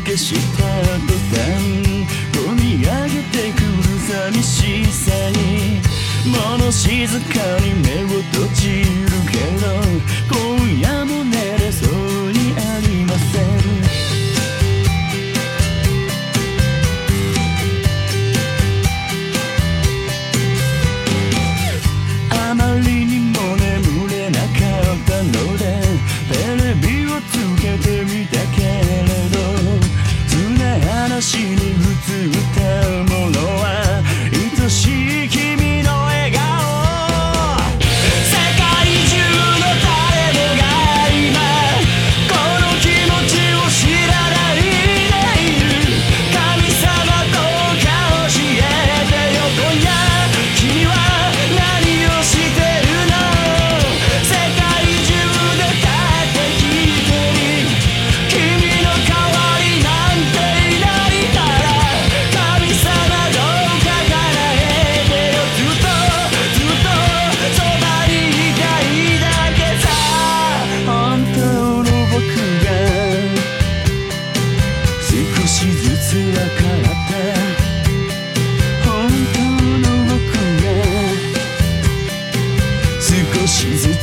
を消した途端込み上げてくる寂しさに物静かに目を閉じる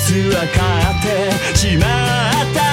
すらってしまった